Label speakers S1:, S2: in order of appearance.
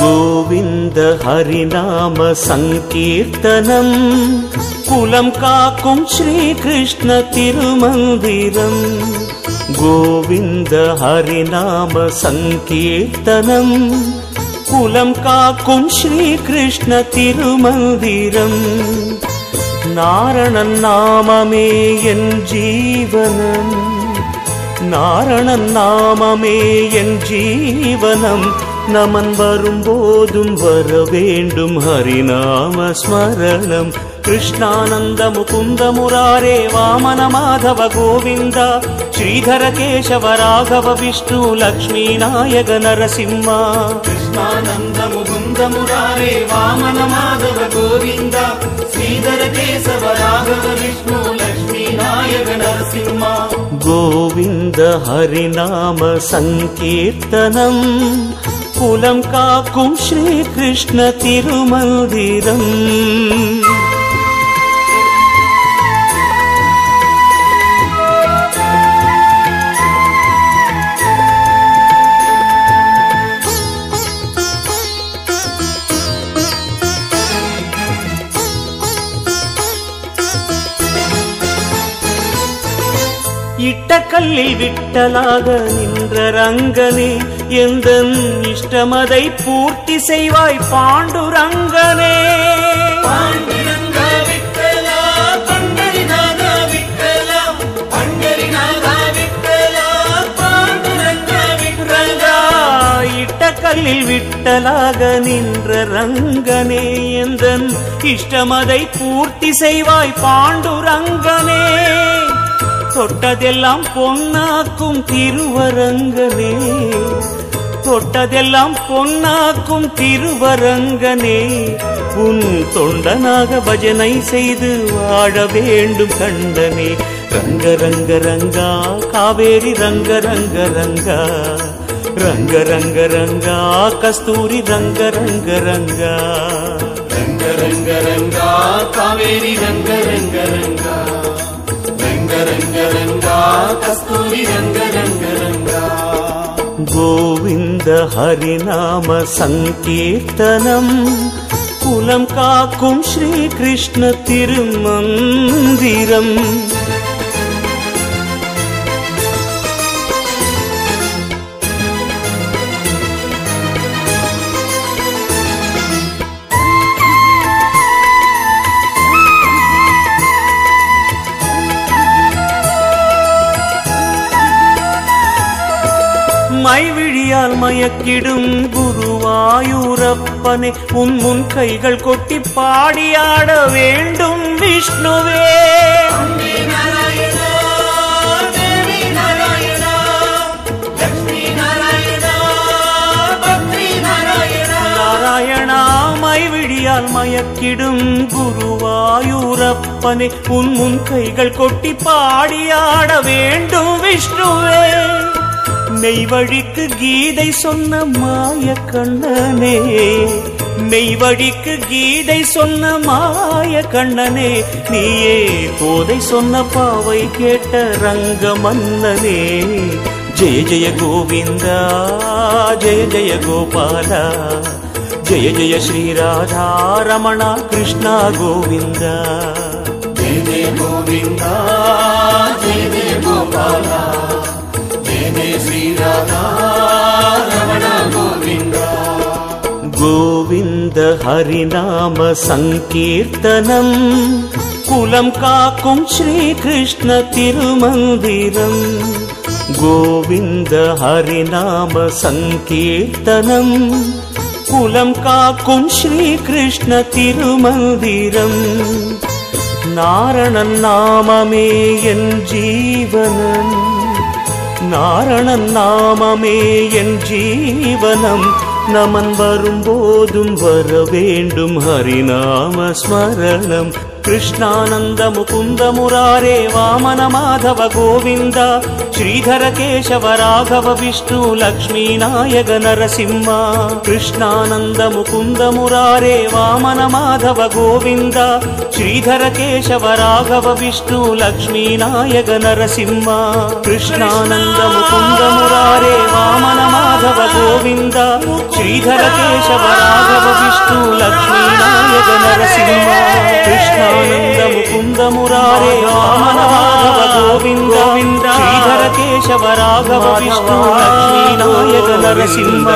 S1: கோவிந்த ஹரிநாம சங்கீர்த்தனம். குலம் காக்கும் ஸ்ரீ கிருஷ்ண திருமந்திரம். கோவிந்த ஹரிநாம சங்கீர்த்தனம். குலம் காக்கும் ஸ்ரீ கிருஷ்ண திருமந்திரம். நாரணன் நாமமே என் ஜீவனம். நாரணன் நாமமே என் ஜீவனம். நமன் வரும் போதும் வர வேண்டும் ஹரிநாம ஸ்மரணம் கிருஷ்ணானந்த முகுந்த முராரே வாமன மாதவ கோவிந்தா ஸ்ரீதர கேசவ ராகவ விஷ்ணு லக்ஷ்மி நாயக நரசிம்மா
S2: கிருஷ்ணானந்த முகுந்த முராரே வாமன மாதவ கோவிந்தா ஸ்ரீதர கேசவ ராகவ விஷ்ணு லக்ஷ்மி நாயக நரசிம்மா
S1: கோவிந்த ஹரிநாம சங்கீர்த்தனம் குலம் காக்கும் ஸ்ரீ கிருஷ்ண திருமந்திரம். இட்ட கல்லில் விட்டலாக நின்ற ரங்கனே எந்த இஷ்டமதை பூர்த்தி செய்வாய் பாண்டுரங்கனே. கல்லில் விட்டலாக நின்ற ரங்கனே எந்தன் இஷ்டமதை பூர்த்தி செய்வாய் பாண்டுரங்கனே. தொட்டதெல்லாம் பொன்னாக்கும் திருவரங்கனே. தொட்டதெல்லாம் பொன்னாக்கும் திருவரங்கனே. உன் தொண்டனாக பஜனை செய்து வாழ வேண்டும் கண்டனே. ரங்க ரங்க ரங்கா காவேரி ரங்க ரங்க ரங்கா. ரங்க ரங்க ரங்கா கஸ்தூரி ரங்க ரங்க ரங்கா.
S2: ரங்க ரங்க ரங்கா காவேரி ரங்க ரங்க ரங்கா. ரங்க ரங்க ரங்கா கஸ்தூரி ரங்க
S1: கோவிந்த ஹரிநாம சங்கீர்த்தனம் குலம் காக்கும் ஸ்ரீ கிருஷ்ண திருமந்திரம் மைவிழியால் மயக்கிடும் குருவாயூரப்பனே உன் முன் கைகள் கொட்டி பாடியாட வேண்டும் விஷ்ணுவே. மைவிழியால் மயக்கிடும் குருவாயூரப்பனே உன் முன் கைகள் கொட்டி பாடியாட வேண்டும் விஷ்ணுவே. நெய்வழிக்கு கீதை சொன்ன மாய கண்ணனே நெய்வழிக்கு கீதை சொன்ன மாய கண்ணனே நீயே கோதை சொன்ன பாவை கேட்ட ரங்க மன்னனே ஜெய ஜெய கோவிந்தா ஜெய ஜெய கோபாலா. ஜெய ஜெய ஸ்ரீராதா ரமணா கிருஷ்ணா கோவிந்தா.
S2: ஜெய ஜெய
S1: கோவிந்தா ஜெய ஹரிநாம சங்கீர்த்தனம் குலம் காக்கும் ஸ்ரீகிருஷ்ண திருமந்திரம். கோவிந்த ஹரிநாம சங்கீர்த்தனம் குலம் காக்கும் ஸ்ரீகிருஷ்ண திருமந்திரம். நாரணன் நாமமே என் ஜீவனம் நாரணன் நாமமே என் ஜீவனம். நமன் வரும்போதும் வர வேண்டும் ஹரிநாம ஸ்மரணம் கிருஷ்ணானந்த முகுந்த முராரே வாமன மாதவ கோவிந்த ஸ்ரீதர கேசவ ராഘவ விஷ்ணு லக்ஷ்மி நாயக நரசிம்மா கிருஷ்ணானந்த முகுந்த முராரே வாமன மாதவ கோவிந்த ஸ்ரீதர கேசவ ராഘவ விஷ்ணு லக்ஷ்மி நாயக நரசிம்மா கிருஷ்ணானந்த முகுந்த முராரே గోవింద శ్రీధర కేశవ రాఘవ విష్ణు లక్ష్మీ నాయక నరసింహ కృష్ణానంద ముకుంద మురారే వామన మాధవ గోవింద. శ్రీధర కేశవ రాఘవ విష్ణు లక్ష్మీ నాయక నరసింహ